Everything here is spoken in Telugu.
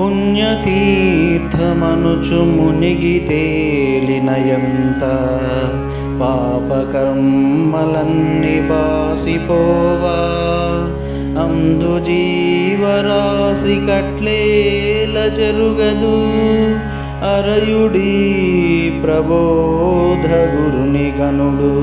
పుణ్యతీర్థమనుచు మునిగి తేలినయంత పాపకర్మలన్ని బాసిపోవా. అందు జీవరాశి కట్లేల జరుగదు. అరయుడి ప్రబోధ గురుని గనుడు